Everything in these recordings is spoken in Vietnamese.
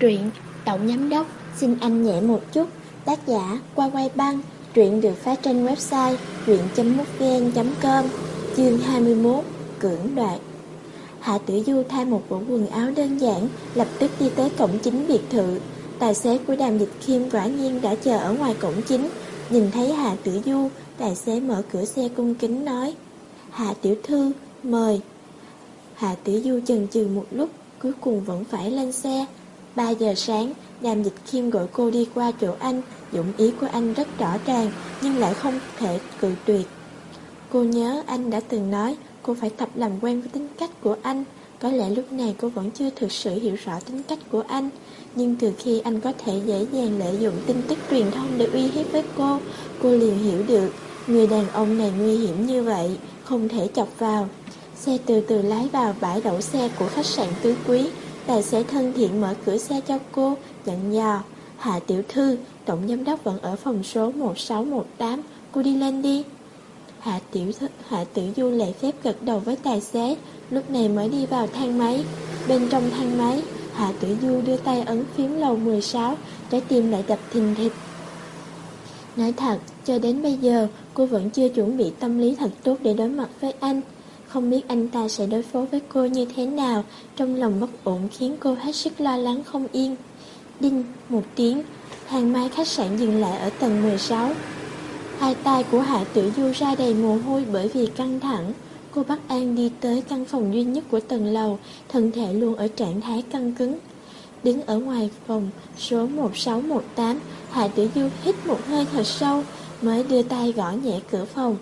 Truyện Tổng Giám Đốc. Xin anh nhẹ một chút. Tác giả Qua Quay Băng. Truyện được phát trên website truyện.mútvn.com Chương 21 Cưỡng đoạt. Hạ Tử Du thay một bộ quần áo đơn giản, Lập tức đi tới cổng chính biệt thự. Tài xế của đàm dịch khiêm quả nhiên đã chờ ở ngoài cổng chính. Nhìn thấy Hạ Tử Du, Tài xế mở cửa xe cung kính nói, Hạ Tiểu Thư, Mời. Hạ Tử Du chần chừ một lúc, Cuối cùng vẫn phải lên xe. 3 giờ sáng Đàm dịch khiêm gọi cô đi qua chỗ anh Dụng ý của anh rất rõ ràng, Nhưng lại không thể cự tuyệt. Cô nhớ anh đã từng nói, Cô phải tập làm quen với tính cách của anh. Có lẽ lúc này cô vẫn chưa thực sự hiểu rõ tính cách của anh, Nhưng từ khi anh có thể dễ dàng lợi dụng tin tức truyền thông để uy hiếp với cô Cô liền hiểu được Người đàn ông này nguy hiểm như vậy, Không thể chọc vào. Xe từ từ lái vào bãi đậu xe của khách sạn tứ quý Tài xế thân thiện mở cửa xe cho cô Dặn dò Hạ tiểu thư, Tổng giám đốc vẫn ở phòng số 1618 Cô đi lên đi. Hạ tiểu Hạ tiểu du lệ phép gật đầu với tài xế, Lúc này mới đi vào thang máy. Bên trong thang máy, Hạ tiểu du đưa tay ấn phím lầu 16 Trái tim lại đập thình thịch. Nói thật, Cho đến bây giờ, Cô vẫn chưa chuẩn bị tâm lý thật tốt để đối mặt với anh. Không biết anh ta sẽ đối phó với cô như thế nào Trong lòng bất ổn khiến cô hết sức lo lắng không yên Đinh một tiếng hàng máy khách sạn dừng lại ở tầng 16 Hai tay của Hạ Tử Du ra đầy mồ hôi bởi vì căng thẳng. Cô bắt An đi tới căn phòng duy nhất của tầng lầu, thân thể luôn ở trạng thái căng cứng. Đứng ở ngoài phòng số 1618, Hạ Tử Du hít một hơi thật sâu, mới đưa tay gõ nhẹ cửa phòng.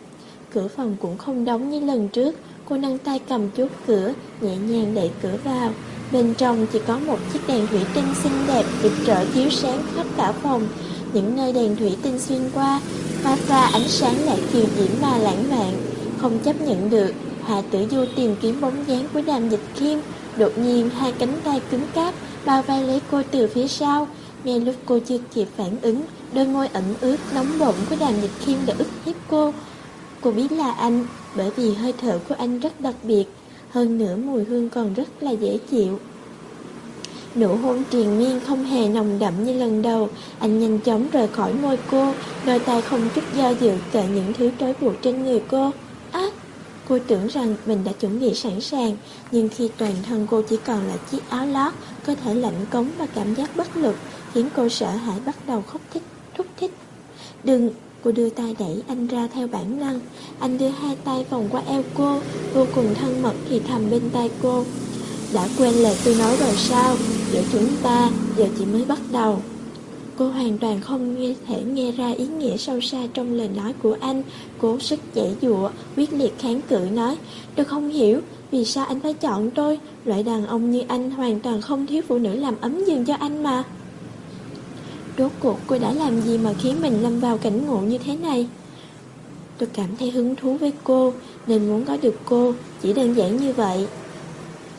Cửa phòng cũng không đóng như lần trước, cô nâng tay cầm chốt cửa, nhẹ nhàng đẩy cửa vào. Bên trong chỉ có một chiếc đèn thủy tinh xinh đẹp rực rỡ chiếu sáng khắp cả phòng. Những nơi đèn thủy tinh xuyên qua pha pha ánh sáng lại kiều diễm mà lãng mạn Không chấp nhận được Hạ tử du tìm kiếm bóng dáng của đàm dịch kim Đột nhiên hai cánh tay cứng cáp Bao vây lấy cô từ phía sau Ngay lúc cô chưa kịp phản ứng Đôi môi ẩm ướt nóng bỏng của đàm dịch kim đã ức hiếp cô Cô biết là anh Bởi vì hơi thở của anh rất đặc biệt Hơn nữa mùi hương còn rất là dễ chịu. Nụ hôn triền miên không hề nồng đậm như lần đầu Anh nhanh chóng rời khỏi môi cô Đôi tay không chút do dự cởi những thứ trói buộc trên người cô. Á Cô tưởng rằng mình đã chuẩn bị sẵn sàng Nhưng khi toàn thân cô chỉ còn là chiếc áo lót Cơ thể lạnh cống và cảm giác bất lực Khiến cô sợ hãi bắt đầu khóc thích, thúc thích Đừng Cô đưa tay đẩy anh ra theo bản năng. Anh đưa hai tay vòng qua eo cô Vô cùng thân mật thì thầm bên tay cô. Đã quên lời tôi nói rồi sao? Giữa chúng ta giờ chỉ mới bắt đầu. Cô hoàn toàn không nghe thể nghe ra ý nghĩa sâu xa trong lời nói của anh. Cố sức giải dụa, quyết liệt kháng cự nói Tôi không hiểu, vì sao anh phải chọn tôi. Loại đàn ông như anh hoàn toàn không thiếu phụ nữ làm ấm giường cho anh mà. Rốt cuộc cô đã làm gì mà khiến mình lâm vào cảnh ngộ như thế này Tôi cảm thấy hứng thú với cô Nên muốn có được cô Chỉ đơn giản như vậy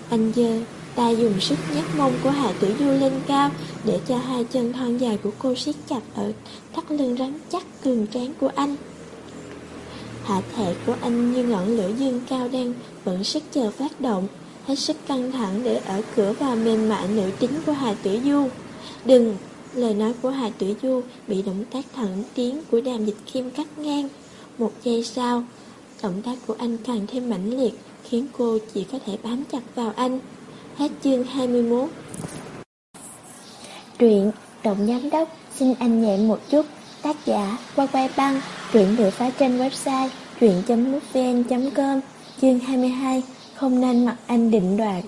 anh dơ tay dùng sức nhấc mông của Hạ Tử Du lên cao để cho hai chân thon dài của cô siết chặt ở thắt lưng rắn chắc cường tráng của anh. Hạ thể của anh như ngọn lửa dương cao đang vẫn sức chờ phát động, hết sức căng thẳng để ở cửa vào mềm mại nữ tính của Hà Tử Du. Đừng! Lời nói của Hà Tử Du bị động tác thẳng tiếng của đàm dịch kim cắt ngang. Một giây sau, động tác của anh càng thêm mãnh liệt, khiến cô chỉ có thể bám chặt vào anh. Hết chương 21 Truyện Động Giám Đốc xin anh nhẹ một chút. Tác giả Qua Que Băng Truyện được phát trên website truyện.mútvn.com Chương 22 Không nên mặc anh định đoạt.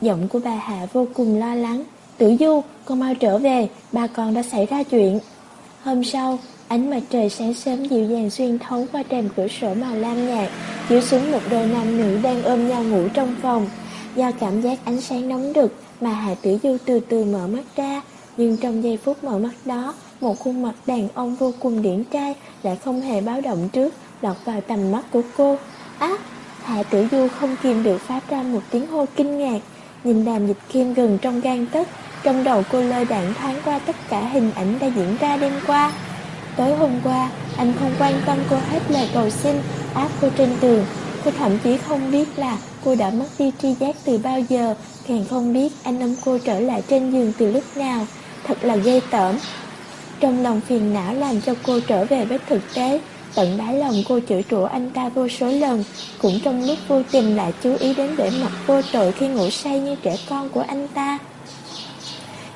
Giọng của bà Hạ vô cùng lo lắng. Tử Du, con mau trở về Bà con đã xảy ra chuyện Hôm sau, ánh mặt trời sáng sớm dịu dàng xuyên thấu qua rèm cửa sổ màu lam nhạt chiếu xuống một đôi nam nữ đang ôm nhau ngủ trong phòng. Do cảm giác ánh sáng nóng đực mà Hạ Tử Du từ từ mở mắt ra, nhưng trong giây phút mở mắt đó, một khuôn mặt đàn ông vô cùng điển trai lại không hề báo động trước, lọt vào tầm mắt của cô. Á, Hạ Tử Du không kìm được phát ra một tiếng hô kinh ngạc, nhìn đàm dịch kim gần trong gan tức, trong đầu cô lơ đạn thoáng qua tất cả hình ảnh đã diễn ra đêm qua. Tối hôm qua, anh không quan tâm cô hết lời cầu xin, áp cô trên tường. Cô thậm chí không biết là cô đã mất đi tri giác từ bao giờ càng không biết anh ôm cô trở lại trên giường từ lúc nào, thật là ghê tởm. Trong lòng phiền não làm cho cô trở về với thực tế, tận đáy lòng cô chửi rủa anh ta vô số lần, cũng trong lúc vô tình lại chú ý đến vẻ mặt vô tội khi ngủ say như trẻ con của anh ta.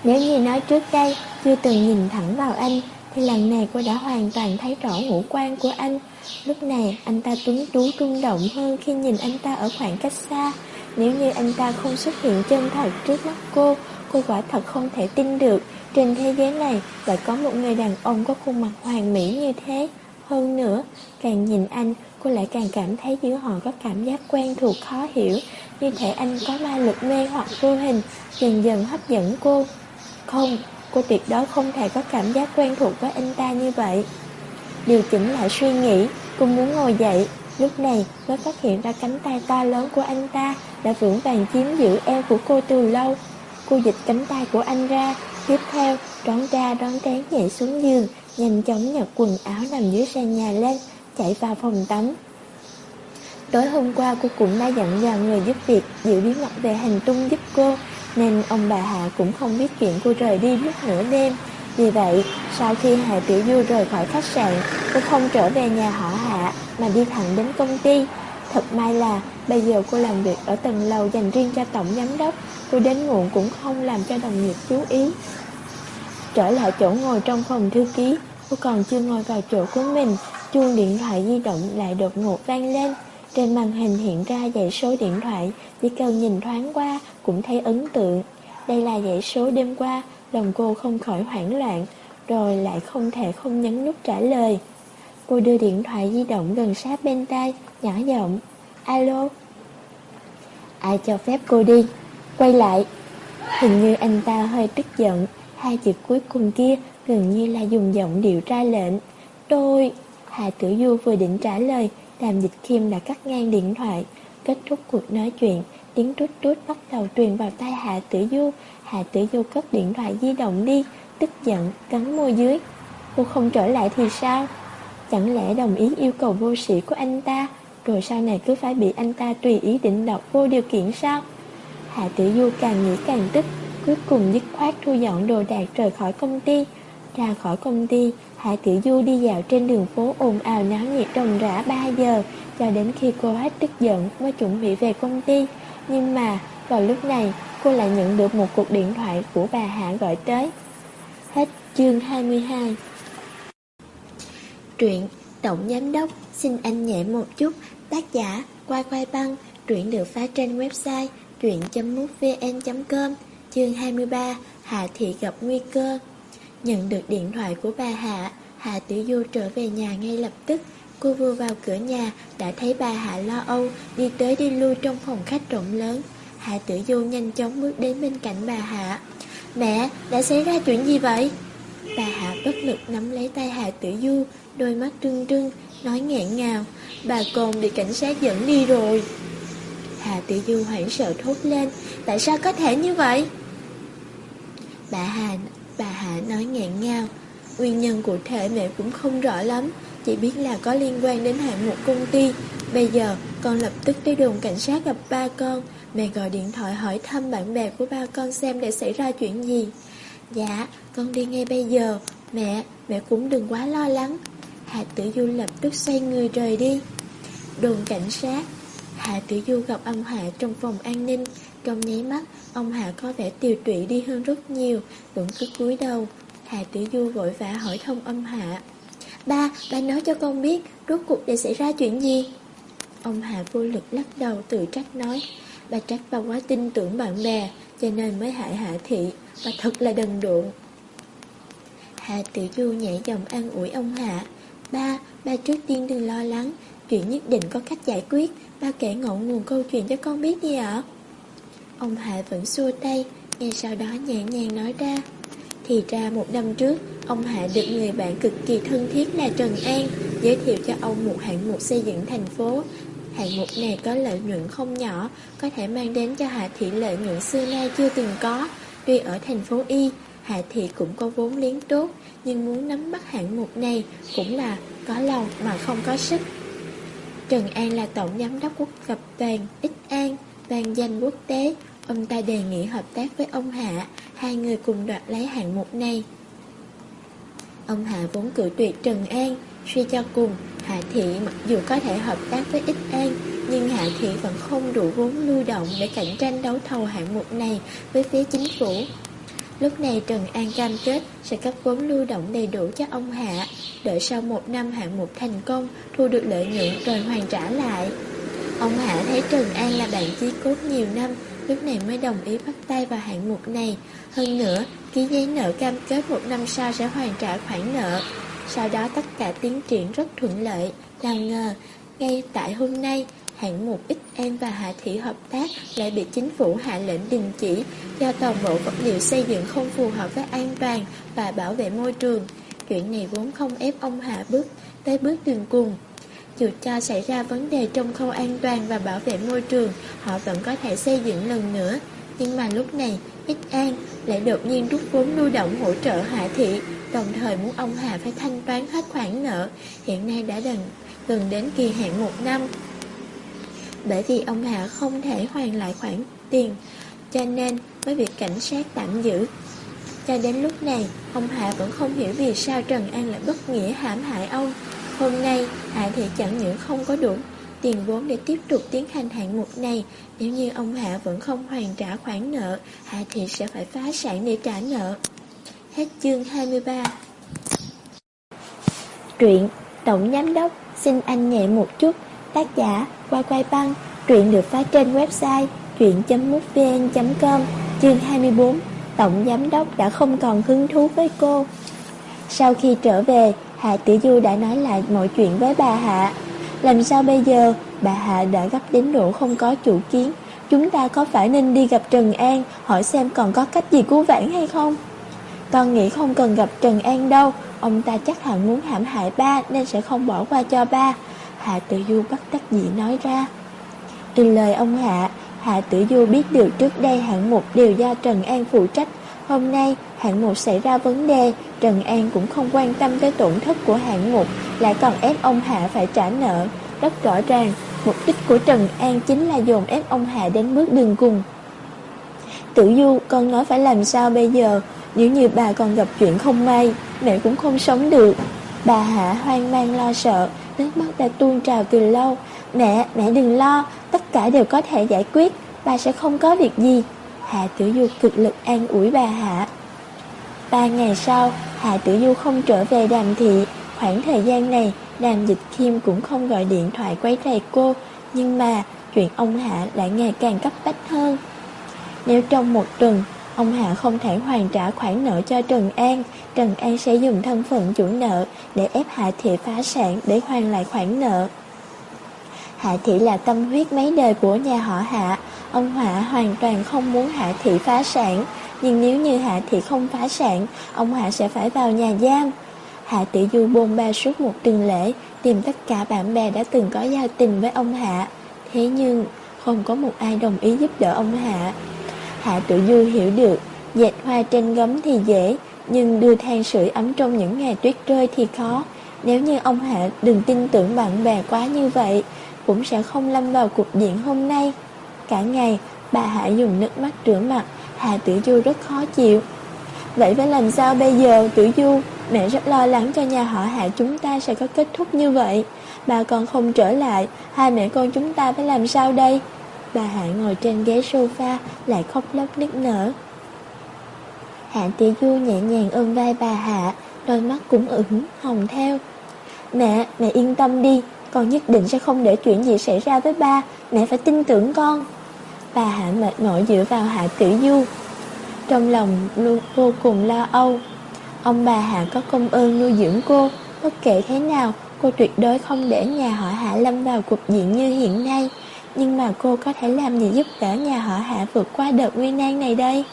Nếu như nói trước đây chưa từng nhìn thẳng vào anh, thì lần này cô đã hoàn toàn thấy rõ ngũ quan của anh. Lúc này anh ta tuấn tú rung động hơn khi nhìn anh ta ở khoảng cách xa. Nếu như anh ta không xuất hiện chân thật trước mắt cô, cô quả thật không thể tin được trên thế giới này lại có một người đàn ông có khuôn mặt hoàn mỹ như thế. Hơn nữa, càng nhìn anh, cô lại càng cảm thấy giữa họ có cảm giác quen thuộc khó hiểu, như thể anh có ma lực mê hoặc vô hình, dần dần hấp dẫn cô. Không, cô tuyệt đối không thể có cảm giác quen thuộc với anh ta như vậy. Điều chỉnh lại suy nghĩ, cô muốn ngồi dậy, lúc này mới phát hiện ra cánh tay to lớn của anh ta đã vững vàng chiếm giữ eo của cô từ lâu. Cô dịch cánh tay của anh ra, tiếp theo đón ra đón trán nhảy xuống giường, nhanh chóng nhặt quần áo nằm dưới sàn nhà lên, chạy vào phòng tắm. Tối hôm qua cô cũng đã dặn dò người giúp việc giữ bí mật về hành tung giúp cô, nên ông bà Hạ cũng không biết chuyện cô rời đi lúc nửa đêm. Vì vậy, sau khi Hạ Tiểu Du rời khỏi khách sạn, cô không trở về nhà họ Hạ mà đi thẳng đến công ty. Thật may là bây giờ cô làm việc ở tầng lầu dành riêng cho tổng giám đốc, cô đến muộn cũng không làm cho đồng nghiệp chú ý. Trở lại chỗ ngồi trong phòng thư ký, cô còn chưa ngồi vào chỗ của mình, chuông điện thoại di động lại đột ngột vang lên. Trên màn hình hiện ra dãy số điện thoại, chỉ cần nhìn thoáng qua cũng thấy ấn tượng. Đây là dãy số đêm qua, lòng cô không khỏi hoảng loạn, rồi lại không thể không nhấn nút trả lời. Cô đưa điện thoại di động gần sát bên tai, nhỏ giọng. Alo? Ai cho phép cô đi? Quay lại. Hình như anh ta hơi tức giận, hai chữ cuối cùng kia gần như là dùng giọng điệu ra lệnh. Tôi... Hà Tử Du vừa định trả lời, Đàm Dịch Kim đã cắt ngang điện thoại. Kết thúc cuộc nói chuyện, tiếng rút rút bắt đầu truyền vào tai Hạ Tử Du. Hạ Tử Du cất điện thoại di động đi, tức giận, cắn môi dưới. Cô không trở lại thì sao? Chẳng lẽ đồng ý yêu cầu vô sĩ của anh ta, rồi sau này cứ phải bị anh ta tùy ý định đọc vô điều kiện sao? Hạ Tử Du càng nghĩ càng tức, cuối cùng dứt khoát thu dọn đồ đạc rời khỏi công ty. Ra khỏi công ty, Hạ tiểu Du đi dạo trên đường phố ồn ào náo nhiệt rồng rã 3 giờ, cho đến khi cô hết tức giận mới chuẩn bị về công ty. Nhưng mà, vào lúc này, cô lại nhận được một cuộc điện thoại của bà Hạ gọi tới. Hết chương 22 Truyện Tổng Giám Đốc xin anh nhẹ một chút Tác giả Quay Quay Băng Truyện được phát trên website truyện.mútvn.com Chương 23 Hạ Thị gặp nguy cơ. Nhận được điện thoại của bà Hạ Hạ Tử Du trở về nhà ngay lập tức. Cô vừa vào cửa nhà Đã thấy bà Hạ lo âu Đi tới đi lui trong phòng khách rộng lớn. Hạ Tử Du nhanh chóng bước đến bên cạnh bà Hạ. Mẹ, đã xảy ra chuyện gì vậy? Bà Hạ bất lực nắm lấy tay Hạ Tử Du Đôi mắt trưng trưng Nói nghẹn ngào Bà Cồn bị cảnh sát dẫn đi rồi. Hạ Tử Du hoảng sợ thốt lên Tại sao có thể như vậy? Bà Hà Bà hà nói ngạn ngao Nguyên nhân cụ thể mẹ cũng không rõ lắm Chỉ biết là có liên quan đến hạng một công ty. Bây giờ con lập tức tới đồn cảnh sát gặp ba con. Mẹ gọi điện thoại hỏi thăm bạn bè của ba con xem để xảy ra chuyện gì. Dạ con đi ngay bây giờ. Mẹ, mẹ cũng đừng quá lo lắng. Hạ Tử Du lập tức xoay người rời đi. Đồn cảnh sát. Hạ Tử Du gặp ông Hạ trong phòng an ninh. Trong nháy mắt Ông Hạ có vẻ tiều tụy đi hơn rất nhiều Vẫn cứ cúi đầu. Hạ Tử Du vội vã hỏi thông ông Hạ. Ba, ba nói cho con biết Rốt cuộc để xảy ra chuyện gì? Ông Hạ vô lực lắc đầu tự trách nói. Bà trách bà quá tin tưởng bạn bè Cho nên mới hại Hạ Thị Bà thật là đần độn. Hạ Tử Du nhẹ giọng an ủi ông Hạ. Ba, ba trước tiên đừng lo lắng Chuyện nhất định có cách giải quyết. Ba kể ngọn nguồn câu chuyện cho con biết đi ạ. Ông Hạ vẫn xua tay, Ngay sau đó nhẹ nhàng nói ra. Thì ra một năm trước, Ông Hạ được người bạn cực kỳ thân thiết là Trần An Giới thiệu cho ông một hạng mục xây dựng thành phố. Hạng mục này có lợi nhuận không nhỏ, Có thể mang đến cho Hạ Thị lợi nhuận xưa nay chưa từng có. Tuy ở thành phố Y, Hạ Thị cũng có vốn liếng tốt, Nhưng muốn nắm bắt hạng mục này Cũng là có lòng mà không có sức. Trần An là tổng giám đốc quốc tập đoàn Ích An vang danh quốc tế Ông ta đề nghị hợp tác với ông Hạ, hai người cùng đoạt lấy hạng mục này. Ông Hạ vốn cử tuyệt Trần An, suy cho cùng, Hạ Thị mặc dù có thể hợp tác với Ích An, nhưng Hạ Thị vẫn không đủ vốn lưu động để cạnh tranh đấu thầu hạng mục này với phía chính phủ. Lúc này Trần An cam kết sẽ cấp vốn lưu động đầy đủ cho ông Hạ, đợi sau một năm hạng mục thành công, thu được lợi nhuận rồi hoàn trả lại. Ông Hạ thấy Trần An là bạn chí cốt nhiều năm, lúc này mới đồng ý bắt tay vào hạng mục này. Hơn nữa, ký giấy nợ cam kết một năm sau sẽ hoàn trả khoản nợ. Sau đó tất cả tiến triển rất thuận lợi, làm ngờ, ngay tại hôm nay, hạng mục X An và Hạ Thị hợp tác lại bị chính phủ hạ lệnh đình chỉ do toàn bộ vật liệu xây dựng không phù hợp với an toàn và bảo vệ môi trường. Chuyện này vốn không ép ông Hạ bước tới bước đường cùng. Dù cho xảy ra vấn đề trong khâu an toàn và bảo vệ môi trường, họ vẫn có thể xây dựng lần nữa. Nhưng mà lúc này, X An lại đột nhiên rút vốn lưu động hỗ trợ Hạ Thị, đồng thời muốn ông Hà phải thanh toán hết khoản nợ, hiện nay đã gần, gần đến kỳ hạn một năm. Bởi vì ông Hạ không thể hoàn lại khoản tiền, cho nên với việc cảnh sát tạm giữ. Cho đến lúc này, ông Hạ vẫn không hiểu vì sao Trần An lại bất nghĩa hãm hại ông. Hôm nay, Hạ Thị chẳng những không có đủ tiền vốn để tiếp tục tiến hành hạng mục này. Nếu như ông Hạ vẫn không hoàn trả khoản nợ, Hạ Thị sẽ phải phá sản để trả nợ. Hết chương 23 Truyện Tổng Giám Đốc xin anh nhẹ một chút. Tác giả Quay Quay Băng. Truyện được phát trên website truyện.mútvn.com Chương 24 Tổng Giám Đốc đã không còn hứng thú với cô. Sau khi trở về Hạ Tử Du đã nói lại mọi chuyện với bà Hạ. Làm sao bây giờ? Bà Hạ đã gấp đến độ không có chủ kiến. Chúng ta có phải nên đi gặp Trần An, Hỏi xem còn có cách gì cứu vãn hay không? Con nghĩ không cần gặp Trần An đâu. Ông ta chắc hẳn muốn hãm hại ba Nên sẽ không bỏ qua cho ba. Hạ Tử Du bắt đắc dĩ nói ra. Từ lời ông Hạ Hạ Tử Du biết điều trước đây hạng mục đều do Trần An phụ trách. Hôm nay hạng mục xảy ra vấn đề. Trần An cũng không quan tâm tới tổn thất của hạng mục Lại còn ép ông Hạ phải trả nợ. Rất rõ ràng Mục đích của Trần An chính là dồn ép ông Hạ đến bước đường cùng. Tử Du con nói phải làm sao bây giờ? Nếu như bà còn gặp chuyện không may Mẹ cũng không sống được. Bà Hạ hoang mang lo sợ Nước mắt đã tuôn trào từ lâu. Mẹ, mẹ đừng lo Tất cả đều có thể giải quyết Bà sẽ không có việc gì. Hạ Tử Du cực lực an ủi bà Hạ. Ba ngày sau, Hạ Tử Du không trở về đàm thị. Khoảng thời gian này, Đàm dịch Kim cũng không gọi điện thoại quấy rầy cô, Nhưng mà chuyện ông Hạ lại ngày càng cấp bách hơn. Nếu trong một tuần, Ông Hạ không thể hoàn trả khoản nợ cho Trần An Trần An sẽ dùng thân phận chủ nợ Để ép Hạ Thị phá sản Để hoàn lại khoản nợ. Hạ Thị là tâm huyết mấy đời của nhà họ Hạ. Ông Hạ hoàn toàn không muốn Hạ Thị phá sản. Nhưng nếu như Hạ Thị không phá sản, Ông Hạ sẽ phải vào nhà giam. Hạ Tử Du bôn ba suốt một tuần lễ, Tìm tất cả bạn bè đã từng có giao tình với ông Hạ. Thế nhưng, không có một ai đồng ý giúp đỡ ông Hạ. Hạ Tử Du hiểu được Dệt hoa trên gấm thì dễ, Nhưng đưa than sưởi ấm trong những ngày tuyết rơi thì khó. Nếu như ông Hạ đừng tin tưởng bạn bè quá như vậy, Cũng sẽ không lâm vào cuộc diện hôm nay. Cả ngày, bà Hạ dùng nước mắt rửa mặt Hạ Tử Du rất khó chịu. Vậy phải làm sao bây giờ Tử Du Mẹ rất lo lắng cho nhà họ Hạ chúng ta sẽ có kết thúc như vậy. Bà còn không trở lại Hai mẹ con chúng ta phải làm sao đây? Bà Hạ ngồi trên ghế sofa Lại khóc lóc nức nở. Hạ Tử Du nhẹ nhàng ôm vai bà Hạ Đôi mắt cũng ửng hồng theo. Mẹ, mẹ yên tâm đi Con nhất định sẽ không để chuyện gì xảy ra với ba. Mẹ phải tin tưởng con. Bà Hạ mệt mỏi dựa vào Hạ tiểu Du. Trong lòng luôn vô cùng lo âu, Ông bà Hạ có công ơn nuôi dưỡng cô. Bất kể thế nào, Cô tuyệt đối không để nhà họ Hạ lâm vào cục diện như hiện nay. Nhưng mà cô có thể làm gì giúp đỡ nhà họ Hạ vượt qua đợt nguy nan này đây?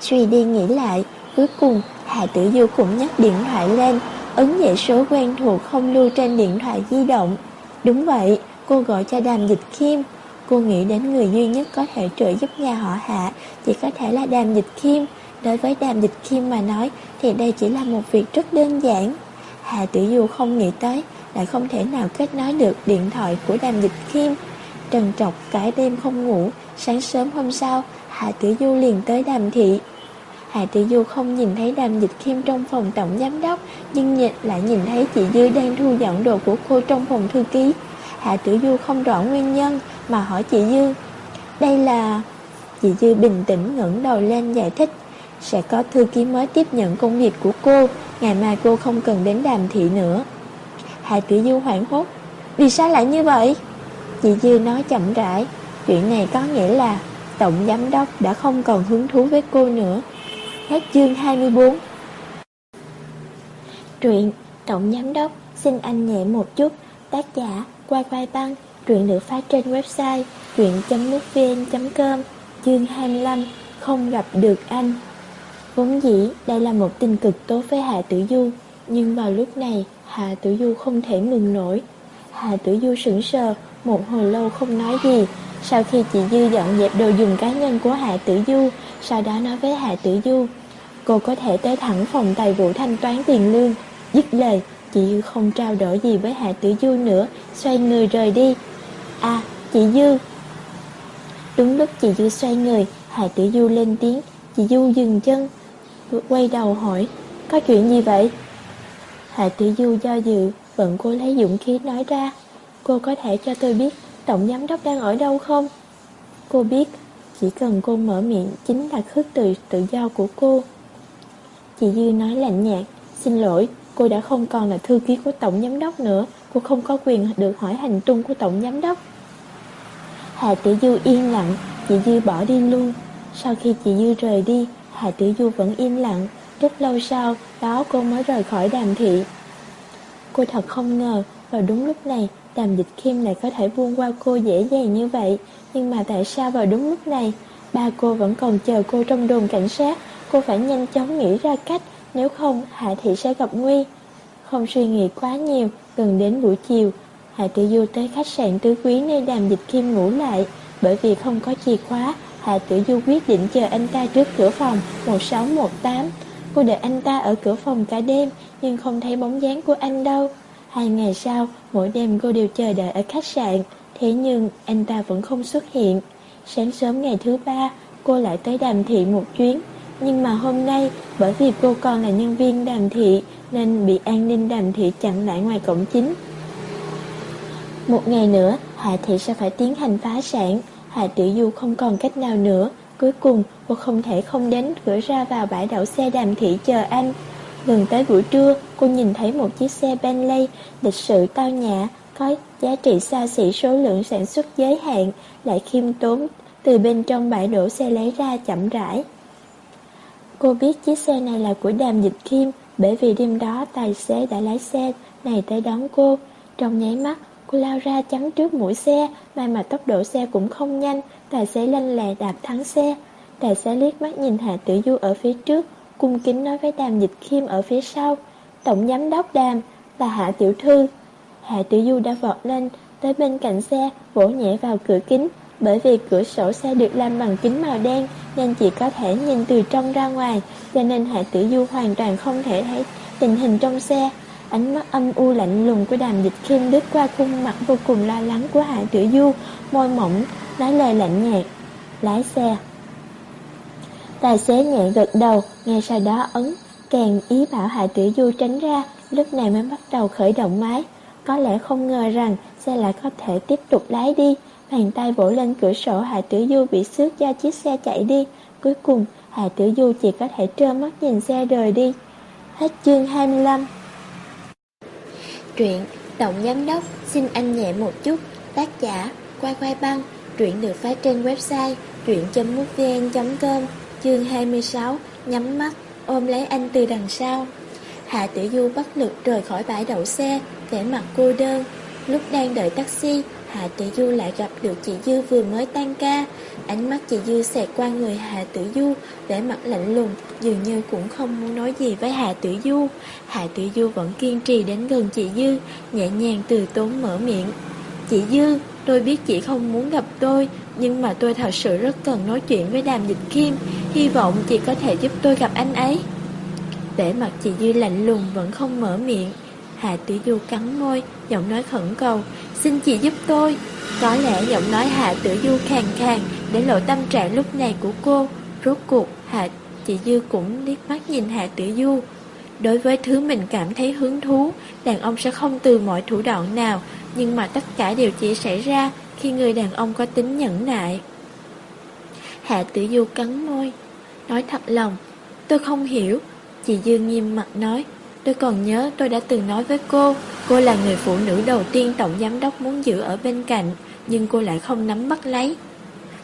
Suy đi nghĩ lại, Cuối cùng Hạ Tử Du cũng nhấc điện thoại lên, Ấn dãy số quen thuộc không lưu trên điện thoại di động. Đúng vậy, Cô gọi cho đàm dịch Kim Cô nghĩ đến người duy nhất có thể trợ giúp nhà họ Hạ Chỉ có thể là đàm dịch Kim Đối với đàm dịch Kim mà nói Thì đây chỉ là một việc rất đơn giản Hạ Tử Du không nghĩ tới Lại không thể nào kết nối được điện thoại của đàm dịch Kim Trần trọc cả đêm không ngủ Sáng sớm hôm sau, Hạ Tử Du liền tới đàm thị. Hạ Tử Du không nhìn thấy đàm dịch khiêm trong phòng tổng giám đốc, nhưng nhật lại nhìn thấy chị Dư đang thu dọn đồ của cô trong phòng thư ký. Hạ Tử Du không rõ nguyên nhân, mà hỏi chị Dư. Đây là... Chị Dư bình tĩnh ngẩng đầu lên giải thích. Sẽ có thư ký mới tiếp nhận công việc của cô, ngày mai cô không cần đến đàm thị nữa. Hạ Tử Du hoảng hốt. Vì sao lại như vậy? Chị Dư nói chậm rãi. Chuyện này có nghĩa là Tổng Giám Đốc đã không còn hứng thú với cô nữa. Hết chương 24 Truyện Tổng Giám Đốc xin anh nhẹ một chút Tác giả Quay Quay Băng Truyện được phát trên website truyện.mútvn.com Chương 25 Không gặp được anh. Vốn dĩ, đây là một tin cực tốt với Hạ Tử Du, Nhưng vào lúc này, Hạ Tử Du không thể mừng nổi. Hạ Tử Du sững sờ, Một hồi lâu không nói gì. Sau khi chị Dư dọn dẹp đồ dùng cá nhân của Hạ Tử Du, Sau đó nói với Hạ Tử Du, Cô có thể tới thẳng phòng tài vụ thanh toán tiền lương. Dứt lời, Chị Dư không trao đổi gì với Hạ Tử Du nữa, Xoay người rời đi. À chị Dư. Đúng lúc chị Dư xoay người Hải Tử Du lên tiếng. Chị Du dừng chân, Quay đầu hỏi, Có chuyện gì vậy? Hải Tử Du do dự, Vẫn cô lấy dũng khí nói ra, Cô có thể cho tôi biết Tổng giám đốc đang ở đâu không? Cô biết, Chỉ cần cô mở miệng Chính là khước từ tự do của cô. Chị Dư nói lạnh nhạt, Xin lỗi Cô đã không còn là thư ký của Tổng Giám đốc nữa. Cô không có quyền được hỏi hành tung của Tổng Giám đốc. Hà Tử Du yên lặng. Chị Dư bỏ đi luôn. Sau khi chị Dư rời đi, Hà Tử Du vẫn im lặng. Rất lâu sau, đó cô mới rời khỏi đàm thị. Cô thật không ngờ, Vào đúng lúc này, Đàm dịch khiêm lại có thể buông qua cô dễ dàng như vậy. Nhưng mà tại sao vào đúng lúc này? Ba cô vẫn còn chờ cô trong đồn cảnh sát. Cô phải nhanh chóng nghĩ ra cách nếu không, Hạ Thị sẽ gặp nguy. Không suy nghĩ quá nhiều, Gần đến buổi chiều, Hạ Tử Du tới khách sạn tứ quý nơi đàm dịch kim ngủ lại. Bởi vì không có chìa khóa, Hạ Tử Du quyết định chờ anh ta trước cửa phòng 1618 Cô đợi anh ta ở cửa phòng cả đêm, Nhưng không thấy bóng dáng của anh đâu. Hai ngày sau, Mỗi đêm cô đều chờ đợi ở khách sạn. Thế nhưng, anh ta vẫn không xuất hiện. Sáng sớm ngày thứ ba, Cô lại tới đàm thị một chuyến nhưng mà hôm nay, bởi vì cô còn là nhân viên đàm thị, nên bị an ninh đàm thị chặn lại ngoài cổng chính. Một ngày nữa, Hạ Thị sẽ phải tiến hành phá sản. Hạ Tử Du không còn cách nào nữa. Cuối cùng, cô không thể không đến cửa ra vào bãi đậu xe đàm thị chờ anh. Gần tới buổi trưa, cô nhìn thấy một chiếc xe Bentley lịch sự tao nhã, có giá trị xa xỉ số lượng sản xuất giới hạn, lại khiêm tốn từ bên trong bãi đổ xe lấy ra chậm rãi. Cô biết chiếc xe này là của đàm dịch kim, Bởi vì đêm đó tài xế đã lái xe này tới đón cô. Trong nháy mắt, cô lao ra chắn trước mũi xe, May mà tốc độ xe cũng không nhanh. Tài xế lanh lẹ đạp thắng xe. Tài xế liếc mắt nhìn Hạ Tử Du ở phía trước, Cung kính nói với đàm dịch kim ở phía sau, Tổng giám đốc đàm, là Hạ Tiểu Thư. Hạ Tử Du đã vọt lên Tới bên cạnh xe, vỗ nhẹ vào cửa kính bởi vì cửa sổ xe được làm bằng kính màu đen Nên chỉ có thể nhìn từ trong ra ngoài Cho nên Hạ Tử Du hoàn toàn không thể thấy tình hình trong xe. Ánh mắt âm u lạnh lùng của đàm dịch khiêm đứt qua khuôn mặt vô cùng lo lắng của Hạ Tử Du Môi mỏng, nói lời lạnh nhạt. Lái xe. Tài xế nhẹ gật đầu Ngay sau đó ấn Càng ý bảo Hạ Tử Du tránh ra Lúc này mới bắt đầu khởi động máy. Có lẽ không ngờ rằng xe lại có thể tiếp tục lái đi. Bàn tay vỗ lên cửa sổ Hạ Tử Du bị xước do chiếc xe chạy đi. Cuối cùng Hạ Tử Du chỉ có thể trơ mắt nhìn xe rời đi. Hết chương 25 Truyện Tổng Giám Đốc xin anh nhẹ một chút, Tác giả Quay Quay Băng, Truyện được phát trên website truyện.mútvn.com Chương 26 Nhắm mắt, ôm lấy anh từ đằng sau. Hạ Tử Du bất lực rời khỏi bãi đậu xe, Vẻ mặt cô đơn, Lúc đang đợi taxi Hạ Tử Du lại gặp được chị Dư vừa mới tan ca. Ánh mắt chị Dư xẹt qua người Hạ Tử Du vẻ mặt lạnh lùng Dường như cũng không muốn nói gì với Hạ Tử Du. Hạ Tử Du vẫn kiên trì đến gần chị Dư Nhẹ nhàng từ tốn mở miệng. Chị Dư, tôi biết chị không muốn gặp tôi Nhưng mà tôi thật sự rất cần nói chuyện với Đàm Dịch Kim Hy vọng chị có thể giúp tôi gặp anh ấy. Vẻ mặt chị Dư lạnh lùng vẫn không mở miệng. Hạ Tử Du cắn môi, giọng nói khẩn cầu Xin chị giúp tôi Có lẽ giọng nói Hạ Tử Du khàn khàn để lộ tâm trạng lúc này của cô. Rốt cuộc, Hạ Chị Dư cũng liếc mắt nhìn Hạ Tử Du. Đối với thứ mình cảm thấy hứng thú, đàn ông sẽ không từ mọi thủ đoạn nào, nhưng mà tất cả đều chỉ xảy ra khi người đàn ông có tính nhẫn nại. Hạ Tử Du cắn môi, nói thật lòng, tôi không hiểu. Chị Dư nghiêm mặt nói, tôi còn nhớ tôi đã từng nói với cô, cô là người phụ nữ đầu tiên tổng giám đốc muốn giữ ở bên cạnh, nhưng cô lại không nắm bắt lấy.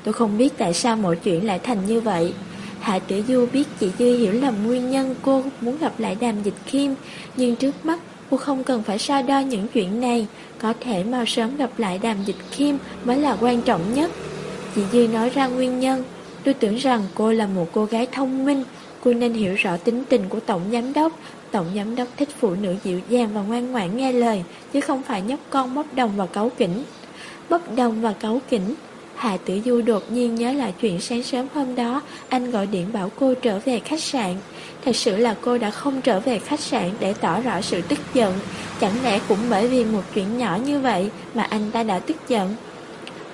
Tôi không biết tại sao mọi chuyện lại thành như vậy. Hạ Tử Du biết chị Dư hiểu lầm nguyên nhân cô muốn gặp lại đàm dịch khiêm, nhưng trước mắt cô không cần phải so đo những chuyện này, có thể mau sớm gặp lại đàm dịch khiêm mới là quan trọng nhất. Chị Dư nói ra nguyên nhân, tôi tưởng rằng cô là một cô gái thông minh, cô nên hiểu rõ tính tình của Tổng Giám Đốc. Tổng Giám Đốc thích phụ nữ dịu dàng và ngoan ngoãn nghe lời, chứ không phải nhóc con bốc đồng và cấu kỉnh. Bốc đồng và cấu kỉnh Hạ Tử Du đột nhiên nhớ lại chuyện sáng sớm hôm đó, anh gọi điện bảo cô trở về khách sạn. Thật sự là cô đã không trở về khách sạn để tỏ rõ sự tức giận. Chẳng lẽ cũng bởi vì một chuyện nhỏ như vậy mà anh ta đã tức giận.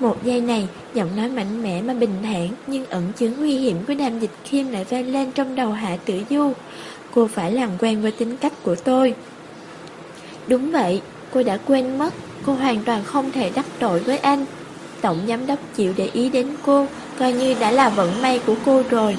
Một giây này, giọng nói mạnh mẽ mà bình thản nhưng ẩn chứa nguy hiểm của đàm dịch khiêm lại vang lên trong đầu Hạ Tử Du. Cô phải làm quen với tính cách của tôi. Đúng vậy, cô đã quên mất, cô hoàn toàn không thể đắc tội với anh. Tổng giám đốc chịu để ý đến cô, coi như đã là vận may của cô rồi.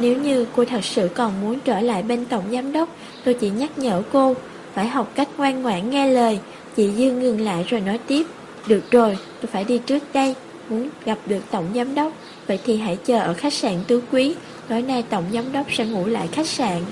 Nếu như cô thật sự còn muốn trở lại bên tổng giám đốc, tôi chỉ nhắc nhở cô, phải học cách ngoan ngoãn nghe lời. Chị Dư ngừng lại rồi nói tiếp, được rồi, tôi phải đi trước đây, muốn gặp được tổng giám đốc, vậy thì hãy chờ ở khách sạn Tứ Quý, tối nay tổng giám đốc sẽ ngủ lại khách sạn.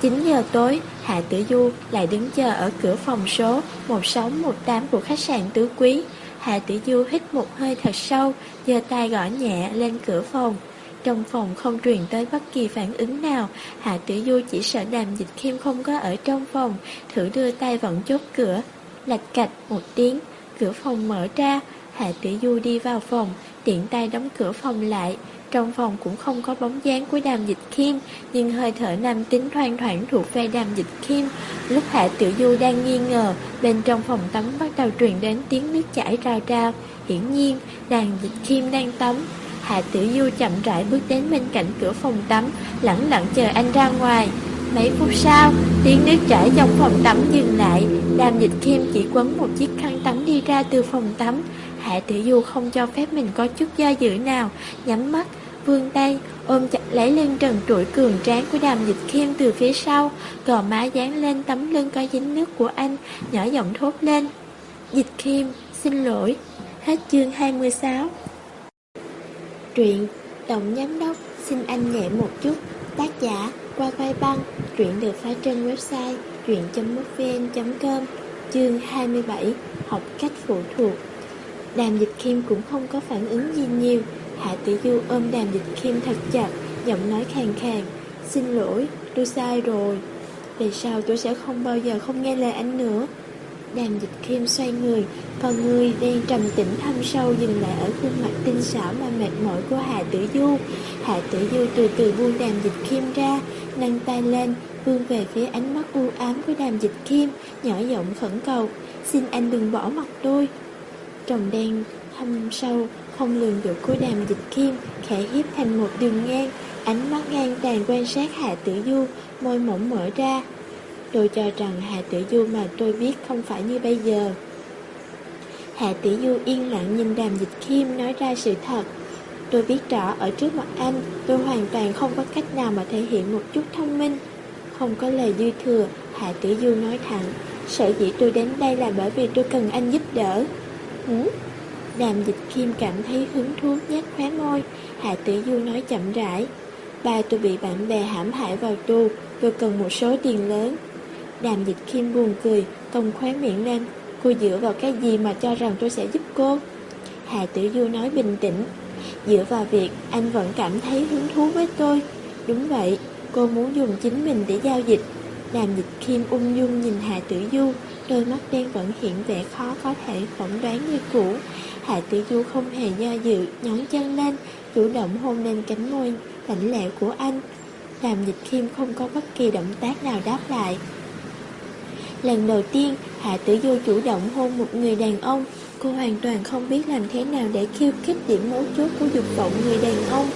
9 giờ tối, Hạ Tử Du lại đứng chờ ở cửa phòng số 1618 của khách sạn Tứ Quý. Hạ Tử Du hít một hơi thật sâu, giơ tay gõ nhẹ lên cửa phòng. Trong phòng không truyền tới bất kỳ phản ứng nào, Hạ Tử Du chỉ sợ đàm dịch khiêm không có ở trong phòng, thử đưa tay vẫn chốt cửa. Lạch cạch một tiếng, cửa phòng mở ra, Hạ Tử Du đi vào phòng, tiện tay đóng cửa phòng lại, trong phòng cũng không có bóng dáng của đàm dịch khiêm, nhưng hơi thở nam tính thoang thoảng thuộc về đàm dịch khiêm. Lúc Hạ Tiểu Du đang nghi ngờ, bên trong phòng tắm bắt đầu truyền đến tiếng nước chảy rào rào. Hiển nhiên, đàm dịch khiêm đang tắm. Hạ Tiểu Du chậm rãi bước đến bên cạnh cửa phòng tắm, lặng lặng chờ anh ra ngoài. Mấy phút sau, tiếng nước chảy trong phòng tắm dừng lại, đàm dịch khiêm chỉ quấn một chiếc khăn tắm đi ra từ phòng tắm. Hạ Tiểu Du không cho phép mình có chút do dự nào, nhắm mắt, vươn tay, ôm chặt lấy lưng trần trụi cường tráng của đàm dịch khiêm từ phía sau, gò má dán lên tấm lưng có dính nước của anh, nhỏ giọng thốt lên. Dịch khiêm, xin lỗi. Hết chương 26 Truyện Tổng Giám Đốc xin anh nhẹ một chút. Tác giả Qua Vai Băng. Truyện được phát trên website truyện.mútvn.com Chương 27 Học cách phụ thuộc. Đàm dịch khiêm cũng không có phản ứng gì nhiều. Hạ Tử Du ôm đàm dịch khiêm thật chặt, giọng nói khàn khàn. Xin lỗi, tôi sai rồi. Về sau tôi sẽ không bao giờ không nghe lời anh nữa. Đàm dịch khiêm xoay người, con người đen trầm tĩnh thâm sâu dừng lại ở khuôn mặt tinh xảo mà mệt mỏi của Hạ Tử Du. Hạ Tử Du từ từ buông đàm dịch khiêm ra, nâng tay lên, vươn về phía ánh mắt u ám của đàm dịch khiêm, nhỏ giọng khẩn cầu. Xin anh đừng bỏ mặt tôi. Trồng đen thâm sâu không lường được của đàm dịch kim khẽ hiếp thành một đường ngang, ánh mắt ngang tàn quan sát Hạ Tử Du, môi mỏng mở ra. Tôi cho rằng Hạ Tử Du mà tôi biết không phải như bây giờ. Hạ Tử Du yên lặng nhìn đàm dịch kim nói ra sự thật. Tôi biết rõ ở trước mặt anh, tôi hoàn toàn không có cách nào mà thể hiện một chút thông minh. Không có lời dư thừa, Hạ Tử Du nói thẳng, sở dĩ tôi đến đây là bởi vì tôi cần anh giúp đỡ. Hử? Đàm dịch kim cảm thấy hứng thú nhếch khóe môi. Hạ tử du nói chậm rãi, Ba tôi bị bạn bè hãm hại vào tù, Tôi cần một số tiền lớn. Đàm dịch kim buồn cười Cong khóe miệng lên, Cô dựa vào cái gì mà cho rằng tôi sẽ giúp cô? Hạ tử du nói bình tĩnh, Dựa vào việc anh vẫn cảm thấy hứng thú với tôi. Đúng vậy, Cô muốn dùng chính mình để giao dịch. Đàm dịch kim ung dung nhìn Hạ tử du, Đôi mắt đen vẫn hiện vẻ khó có thể phỏng đoán như cũ. Hạ Tử Du không hề do dự, nhón chân lên, chủ động hôn lên cánh môi lạnh lẽo của anh. Làm dịch khiêm không có bất kỳ động tác nào đáp lại. Lần đầu tiên, Hạ Tử Du chủ động hôn một người đàn ông. Cô hoàn toàn không biết làm thế nào để khiêu khích điểm mấu chốt của dục vọng người đàn ông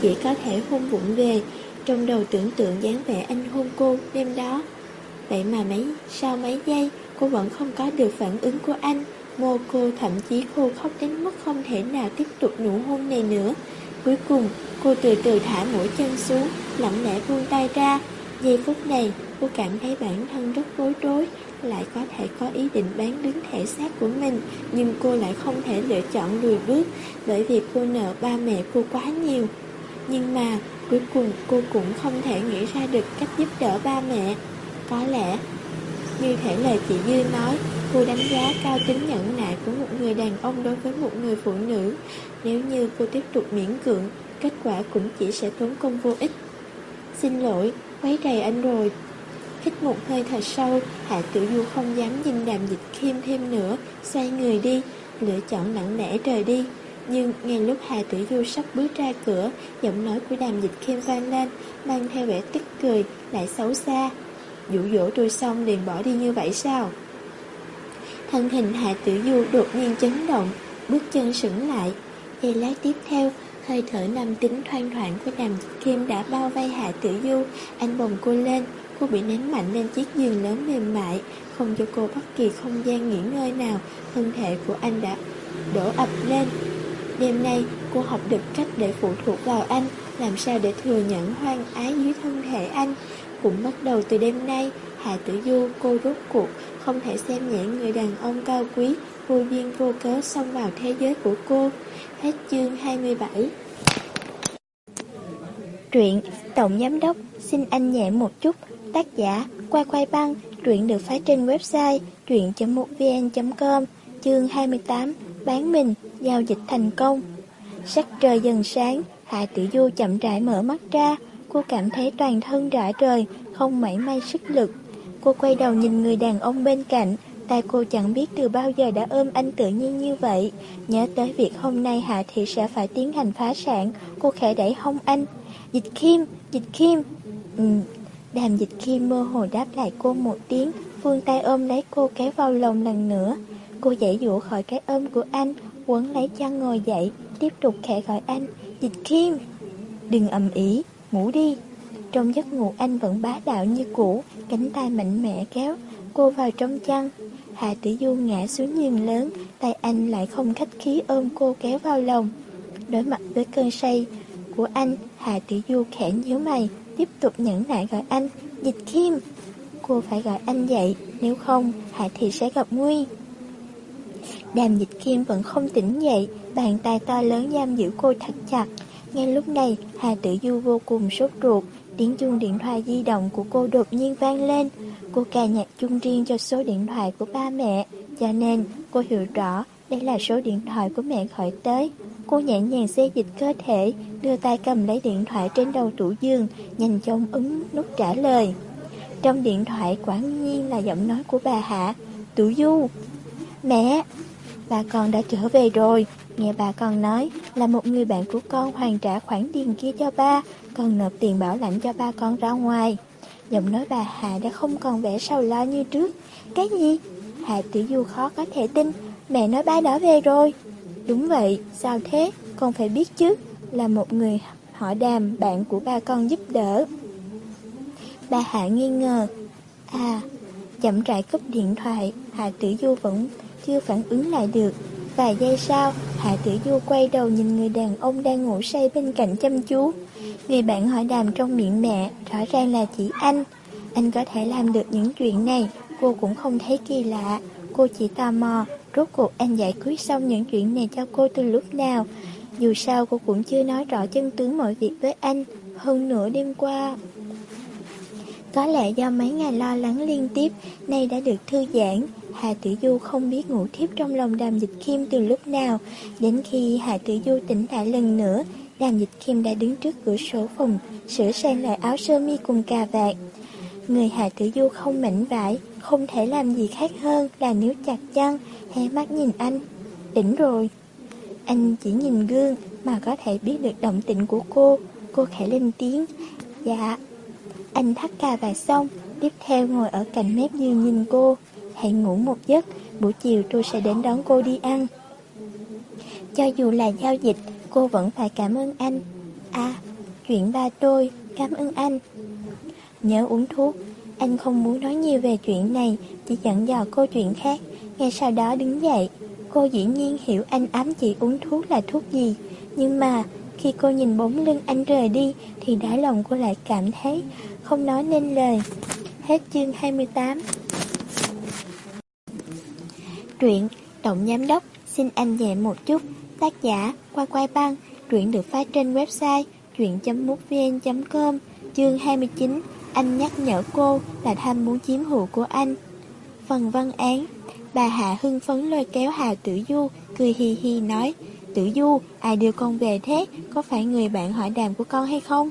Chỉ có thể hôn vụng về Trong đầu tưởng tượng dáng vẻ anh hôn cô đêm đó Vậy mà mấy sau mấy giây Cô vẫn không có được phản ứng của anh Mô cô thậm chí khô khóc đến mức không thể nào tiếp tục nụ hôn này nữa. Cuối cùng, cô từ từ thả mũi chân xuống, Lặng lẽ buông tay ra. Giây phút này, cô cảm thấy bản thân rất bối rối, Lại có thể có ý định bán đứng thể xác của mình, Nhưng cô lại không thể lựa chọn lùi bước, Bởi vì cô nợ ba mẹ cô quá nhiều. Nhưng mà, cuối cùng cô cũng không thể nghĩ ra được cách giúp đỡ ba mẹ. Có lẽ như thể lời chị Dư nói Cô đánh giá cao tính nhẫn nại của một người đàn ông đối với một người phụ nữ. Nếu như cô tiếp tục miễn cưỡng Kết quả cũng chỉ sẽ tốn công vô ích. Xin lỗi, quấy rầy anh rồi. Hít một hơi thật sâu Hạ Tử Du không dám nhìn đàm dịch khiêm thêm nữa. Xoay người đi Lựa chọn lặng lẽ rời đi. Nhưng ngay lúc Hà Tử Du sắp bước ra cửa Giọng nói của đàm dịch khiêm vang lên Mang theo vẻ tức cười Lại xấu xa. Dụ dỗ tôi xong liền bỏ đi như vậy sao? Thân hình Hạ Tử Du đột nhiên chấn động, Bước chân sững lại. Giây lát tiếp theo, Hơi thở nam tính thoang thoảng của đàm kim đã bao vây Hạ Tử Du. Anh bồng cô lên, Cô bị ném mạnh lên chiếc giường lớn mềm mại, Không cho cô bất kỳ không gian nghỉ ngơi nào. Thân thể của anh đã đổ ập lên. Đêm nay, cô học được cách để phụ thuộc vào anh, Làm sao để thừa nhận hoang ái dưới thân thể anh? Cũng bắt đầu từ đêm nay Hạ Tử Du, cô rốt cuộc Không thể xem nhẹ người đàn ông cao quý, Vô duyên vô cớ xông vào thế giới của cô Hết chương 27 Truyện Tổng Giám Đốc, Xin anh nhẹ một chút Tác giả Quay Quay Băng, Truyện được phát trên website truyện. vn. com Chương 28 Bán mình, Giao dịch thành công Sắc trời dần sáng Hạ Tử Du chậm rãi mở mắt ra Cô cảm thấy toàn thân rã rời Không mảy may sức lực. Cô quay đầu nhìn người đàn ông bên cạnh Tay cô chẳng biết từ bao giờ đã ôm anh tự nhiên như vậy. Nhớ tới việc hôm nay Hạ Thị sẽ phải tiến hành phá sản Cô khẽ đẩy hông anh. Dịch Kim, Dịch Kim Ừ, đàm Dịch Kim mơ hồ đáp lại cô một tiếng Phương tay ôm lấy cô kéo vào lòng lần nữa. Cô dậy dụa khỏi cái ôm của anh Quấn lấy chăn ngồi dậy Tiếp tục khẽ gọi anh Dịch Kim Đừng ầm ý, ngủ đi Trong giấc ngủ anh vẫn bá đạo như cũ Cánh tay mạnh mẽ kéo Cô vào trong chăn Hạ Tử Du ngã xuống giường lớn, tay anh lại không khách khí ôm cô kéo vào lòng. Đối mặt với cơn say của anh, Hạ Tử Du khẽ nhíu mày, tiếp tục nhẫn nại gọi anh, dịch kim. Cô phải gọi anh dậy, nếu không, Hạ Thị sẽ gặp nguy. Đàm dịch kim vẫn không tỉnh dậy, bàn tay to lớn giam giữ cô thật chặt. Ngay lúc này, Hà Tử Du vô cùng sốt ruột, tiếng chuông điện thoại di động của cô đột nhiên vang lên. Cô cài nhạc chung riêng cho số điện thoại của ba mẹ, cho nên cô hiểu rõ đây là số điện thoại của mẹ gọi tới. Cô nhẹ nhàng xê dịch cơ thể, đưa tay cầm lấy điện thoại trên đầu tủ giường, nhanh chóng ấn nút trả lời. Trong điện thoại quả nhiên là giọng nói của bà Hạ, Tử Du. Mẹ, bà con đã trở về rồi, nghe bà con nói là một người bạn của con hoàn trả khoản tiền kia cho ba, còn nộp tiền bảo lãnh cho ba con ra ngoài. Giọng nói bà Hà đã không còn vẻ sầu lo như trước. Cái gì? Hà Tử Du khó có thể tin. Mẹ nói ba đã về rồi. Đúng vậy, sao thế? Con phải biết chứ. Là một người họ đàm bạn của ba con giúp đỡ. Bà Hạ nghi ngờ. À, chậm rãi cúp điện thoại. Hà Tử Du vẫn chưa phản ứng lại được. Vài giây sau, Hạ Tử Du quay đầu nhìn người đàn ông đang ngủ say bên cạnh chăm chú. Người bạn hỏi đàm trong miệng mẹ, Rõ ràng là chỉ anh. Anh có thể làm được những chuyện này, Cô cũng không thấy kỳ lạ. Cô chỉ tò mò, Rốt cuộc anh giải quyết xong những chuyện này cho cô từ lúc nào? Dù sao, cô cũng chưa nói rõ chân tướng mọi việc với anh Hơn nửa đêm qua. Có lẽ do mấy ngày lo lắng liên tiếp, Nay đã được thư giãn. Hà Tử Du không biết ngủ thiếp trong lòng đàm dịch kim từ lúc nào. Đến khi Hà Tử Du tỉnh lại lần nữa, Đàm dịch kim đã đứng trước cửa sổ phòng, Sửa sang lại áo sơ mi cùng cà vạt. Người Hà Tử Du không mảnh vải, Không thể làm gì khác hơn là níu chặt chăn, Hé mắt nhìn anh. Đỉnh rồi. Anh chỉ nhìn gương mà có thể biết được động tĩnh của cô. Cô khẽ lên tiếng. Dạ. Anh thắt cà vạt xong, Tiếp theo ngồi ở cạnh mép giường nhìn cô. Hãy ngủ một giấc buổi chiều tôi sẽ đến đón cô đi ăn. Cho dù là giao dịch, cô vẫn phải cảm ơn anh. À, chuyện ba tôi, cảm ơn anh. Nhớ uống thuốc, anh không muốn nói nhiều về chuyện này, chỉ dẫn dò cô chuyện khác. Ngay sau đó đứng dậy, cô dĩ nhiên hiểu anh ám chỉ uống thuốc là thuốc gì. Nhưng mà, khi cô nhìn bóng lưng anh rời đi, thì đáy lòng cô lại cảm thấy không nói nên lời. Hết chương 28 Truyện Tổng Giám Đốc Xin anh nhẹ một chút. Tác giả Quay Quay Băng Truyện được phát trên website truyện.mútvn.com Chương 29 Anh nhắc nhở cô là tham muốn chiếm hữu của anh. Phần văn án Bà Hạ hưng phấn lôi kéo Hà Tử Du Cười hi hi nói Tử Du, ai đưa con về thế? Có phải người bạn hỏi đàm của con hay không?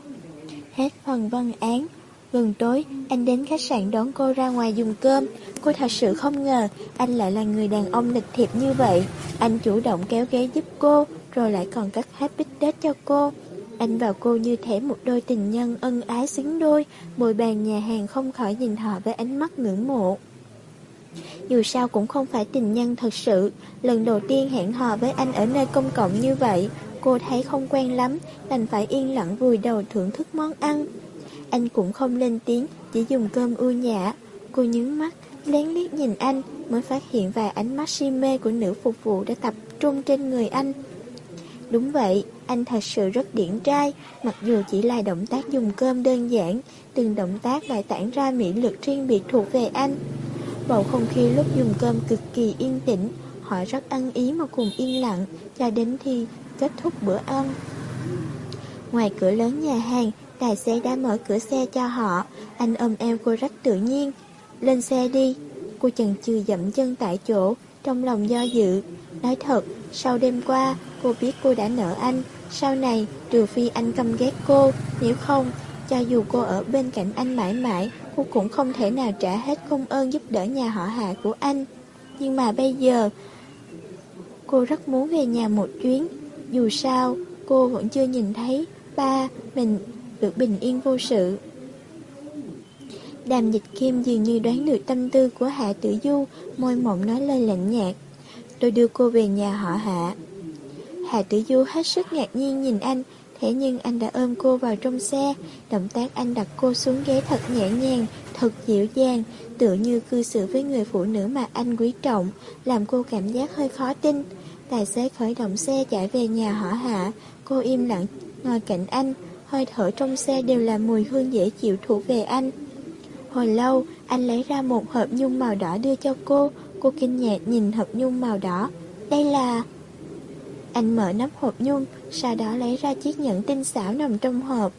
Hết phần văn án. Gần tối, anh đến khách sạn đón cô ra ngoài dùng cơm. Cô thật sự không ngờ anh lại là người đàn ông lịch thiệp như vậy. Anh chủ động kéo ghế giúp cô, rồi lại còn cắt happy tết cho cô. Anh vào cô như thể một đôi tình nhân ân ái xứng đôi, bồi bàn nhà hàng không khỏi nhìn họ với ánh mắt ngưỡng mộ. Dù sao cũng không phải tình nhân thật sự, lần đầu tiên hẹn hò với anh ở nơi công cộng như vậy, cô thấy không quen lắm, đành phải yên lặng vùi đầu thưởng thức món ăn. Anh cũng không lên tiếng, chỉ dùng cơm ưu nhã. Cô nhướng mắt, lén liếc nhìn anh, mới phát hiện vài ánh mắt si mê của nữ phục vụ đã tập trung trên người anh. Đúng vậy, anh thật sự rất điển trai, mặc dù chỉ là động tác dùng cơm đơn giản, từng động tác lại tản ra mỹ lực riêng biệt thuộc về anh. Bầu không khí lúc dùng cơm cực kỳ yên tĩnh, họ rất ăn ý mà cùng yên lặng, cho đến khi kết thúc bữa ăn. Ngoài cửa lớn nhà hàng, Tài xế đã mở cửa xe cho họ. Anh ôm eo cô rất tự nhiên. Lên xe đi. Cô chần chừ dậm chân tại chỗ Trong lòng do dự. Nói thật, sau đêm qua Cô biết cô đã nợ anh. Sau này, trừ phi anh căm ghét cô Nếu không, cho dù cô ở bên cạnh anh mãi mãi Cô cũng không thể nào trả hết công ơn giúp đỡ nhà họ hạ của anh. Nhưng mà bây giờ Cô rất muốn về nhà một chuyến. Dù sao, cô vẫn chưa nhìn thấy ba mình được bình yên vô sự. Đàm dịch kim dường như đoán được tâm tư của Hạ Tử Du, môi mộng nói lời lạnh nhạt. Tôi đưa cô về nhà họ Hạ. Hạ Tử Du hết sức ngạc nhiên nhìn anh, thế nhưng anh đã ôm cô vào trong xe. Động tác anh đặt cô xuống ghế thật nhẹ nhàng, thật dịu dàng, tựa như cư xử với người phụ nữ mà anh quý trọng, làm cô cảm giác hơi khó tin. Tài xế khởi động xe chạy về nhà họ Hạ, cô im lặng ngồi cạnh anh, hơi thở trong xe đều là mùi hương dễ chịu thuộc về anh. Hồi lâu, anh lấy ra một hộp nhung màu đỏ đưa cho cô, cô kinh ngạc nhìn hộp nhung màu đỏ. Đây là... Anh mở nắp hộp nhung, sau đó lấy ra chiếc nhẫn tinh xảo nằm trong hộp.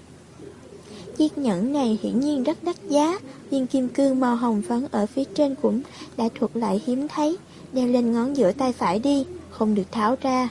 Chiếc nhẫn này hiển nhiên rất đắt giá, viên kim cương màu hồng phấn ở phía trên cũng đã thuộc lại hiếm thấy, đeo lên ngón giữa tay phải đi, không được tháo ra.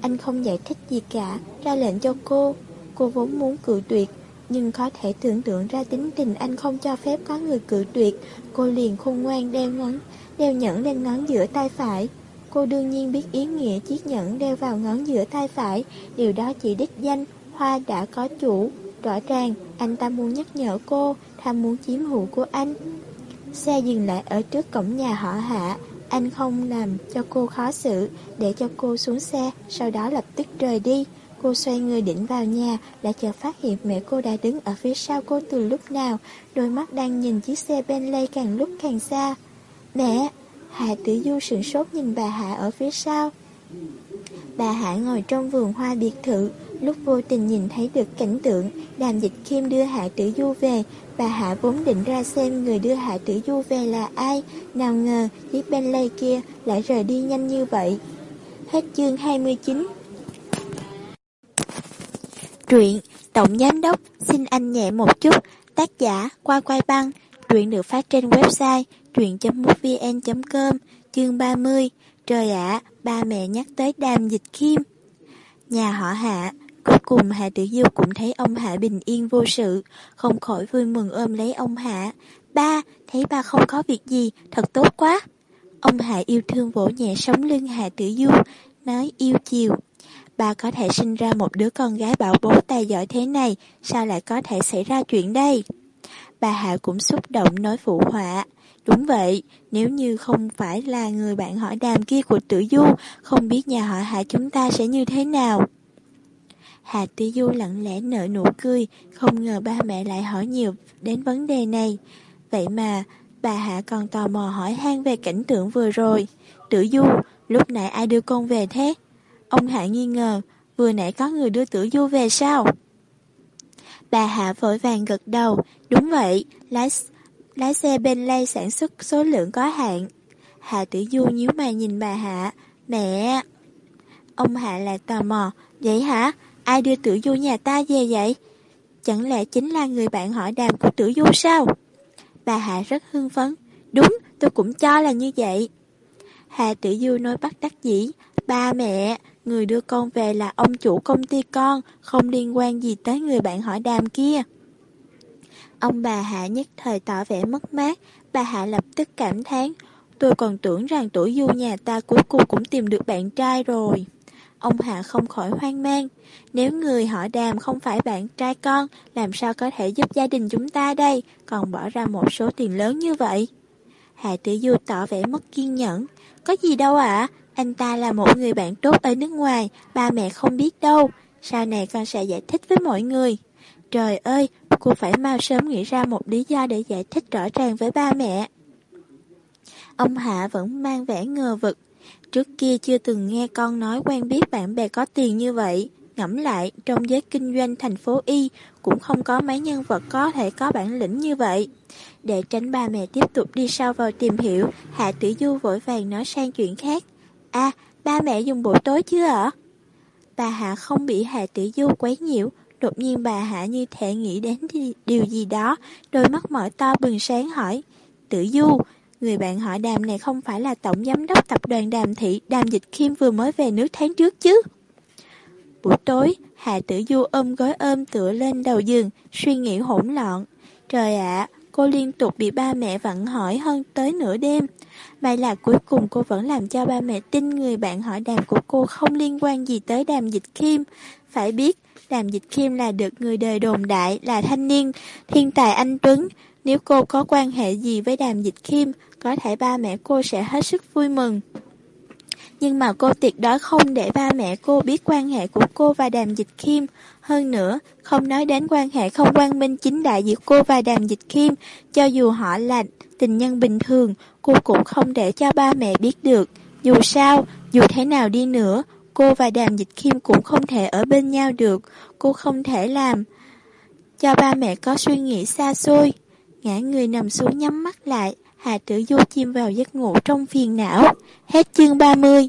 Anh không giải thích gì cả, ra lệnh cho cô. Cô vốn muốn cự tuyệt, nhưng có thể tưởng tượng ra tính tình anh không cho phép có người cự tuyệt. Cô liền khôn ngoan đeo ngón, đeo nhẫn lên ngón giữa tay phải. Cô đương nhiên biết ý nghĩa chiếc nhẫn đeo vào ngón giữa tay phải, điều đó chỉ đích danh, hoa đã có chủ. Rõ ràng, anh ta muốn nhắc nhở cô, tham muốn chiếm hữu của anh. Xe dừng lại ở trước cổng nhà họ hạ, anh không làm cho cô khó xử, để cho cô xuống xe, sau đó lập tức rời đi. Cô xoay người định vào nhà, đã chợt phát hiện mẹ cô đã đứng ở phía sau cô từ lúc nào, đôi mắt đang nhìn chiếc xe Bentley càng lúc càng xa. Mẹ! Hạ tử du sửng sốt nhìn bà Hạ ở phía sau. Bà Hạ ngồi trong vườn hoa biệt thự, lúc vô tình nhìn thấy được cảnh tượng đàm dịch kim đưa Hạ tử du về. Bà Hạ vốn định ra xem người đưa Hạ tử du về là ai, nào ngờ chiếc Bentley kia lại rời đi nhanh như vậy. Hết chương 29 Truyện Tổng Giám Đốc xin anh nhẹ một chút. Tác giả Qua Quay Băng Truyện được phát trên website truyện.mútvn.com Chương 30 Trời ạ, ba mẹ nhắc tới đàm dịch kim Nhà họ Hạ Cuối cùng Hạ Tử Du cũng thấy ông Hạ bình yên vô sự Không khỏi vui mừng ôm lấy ông Hạ. Ba, thấy ba không có việc gì, thật tốt quá. Ông Hạ yêu thương vỗ nhẹ sống lưng Hạ Tử Du Nói yêu chiều. Bà có thể sinh ra một đứa con gái bảo bố tài giỏi thế này, sao lại có thể xảy ra chuyện đây? bà Hạ cũng xúc động nói phụ họa. Đúng vậy, nếu như không phải là người bạn hỏi đàm kia của tử du, không biết nhà họ Hạ chúng ta sẽ như thế nào. Hà Tử Du lặng lẽ nở nụ cười, không ngờ ba mẹ lại hỏi nhiều đến vấn đề này. Vậy mà, bà Hạ còn tò mò hỏi han về cảnh tượng vừa rồi. Tử Du, lúc nãy ai đưa con về thế? Ông Hạ nghi ngờ, vừa nãy có người đưa Tử Du về sao? Bà Hạ vội vàng gật đầu, đúng vậy, lái, lái xe Bentley sản xuất số lượng có hạn. Hạ Tử Du nhíu mày nhìn bà Hạ, mẹ... Ông Hạ lại tò mò, vậy hả? Ai đưa Tử Du nhà ta về vậy? Chẳng lẽ chính là người bạn hỏi đàm của Tử Du sao? Bà Hạ rất hưng phấn. Đúng, tôi cũng cho là như vậy. Hà Tử Du nói bắt đắc dĩ. Ba mẹ, người đưa con về là ông chủ công ty con, không liên quan gì tới người bạn hỏi đàm kia. Ông bà Hạ nhất thời tỏ vẻ mất mát, bà Hạ lập tức cảm thán. Tôi còn tưởng rằng tuổi du nhà ta cuối cùng cũng tìm được bạn trai rồi. Ông Hạ không khỏi hoang mang. Nếu người họ đàm không phải bạn trai con, làm sao có thể giúp gia đình chúng ta đây, còn bỏ ra một số tiền lớn như vậy? Hạ Tử Du tỏ vẻ mất kiên nhẫn. Có gì đâu ạ, anh ta là một người bạn tốt ở nước ngoài, ba mẹ không biết đâu. Sau này con sẽ giải thích với mọi người. Trời ơi, cô phải mau sớm nghĩ ra một lý do để giải thích rõ ràng với ba mẹ. Ông Hạ vẫn mang vẻ ngờ vực. Trước kia chưa từng nghe con nói quen biết bạn bè có tiền như vậy. Ngẫm lại, trong giới kinh doanh thành phố Y cũng không có mấy nhân vật có thể có bản lĩnh như vậy. Để tránh ba mẹ tiếp tục đi sâu vào tìm hiểu, Hạ Tử Du vội vàng nói sang chuyện khác. À, ba mẹ dùng buổi tối chưa ạ? Bà Hạ không bị Hạ Tử Du quấy nhiễu, đột nhiên bà Hạ như thể nghĩ đến điều gì đó, đôi mắt mở to bừng sáng hỏi. Tử Du, người bạn hỏi đàm này không phải là tổng giám đốc tập đoàn đàm thị đàm dịch khiêm vừa mới về nước tháng trước chứ? Buổi tối, Hạ Tử Du ôm gói ôm tựa lên đầu giường, suy nghĩ hỗn loạn. Trời ạ, cô liên tục bị ba mẹ vặn hỏi hơn tới nửa đêm. May là cuối cùng cô vẫn làm cho ba mẹ tin người bạn hỏi đàm của cô không liên quan gì tới đàm dịch khiêm. Phải biết, đàm dịch khiêm là được người đời đồn đại là thanh niên, thiên tài anh Tuấn. Nếu cô có quan hệ gì với đàm dịch khiêm, có thể ba mẹ cô sẽ hết sức vui mừng nhưng mà cô tuyệt đối không để ba mẹ cô biết quan hệ của cô và Đàm Dịch Khiêm. Hơn nữa, không nói đến quan hệ không quan minh chính đại giữa cô và Đàm Dịch Khiêm, cho dù họ là tình nhân bình thường, cô cũng không để cho ba mẹ biết được. Dù sao, dù thế nào đi nữa, cô và Đàm Dịch Khiêm cũng không thể ở bên nhau được, cô không thể làm cho ba mẹ có suy nghĩ xa xôi. Ngã người nằm xuống nhắm mắt lại, Hà Tử Du chìm vào giấc ngủ trong phiền não. Hết chương 30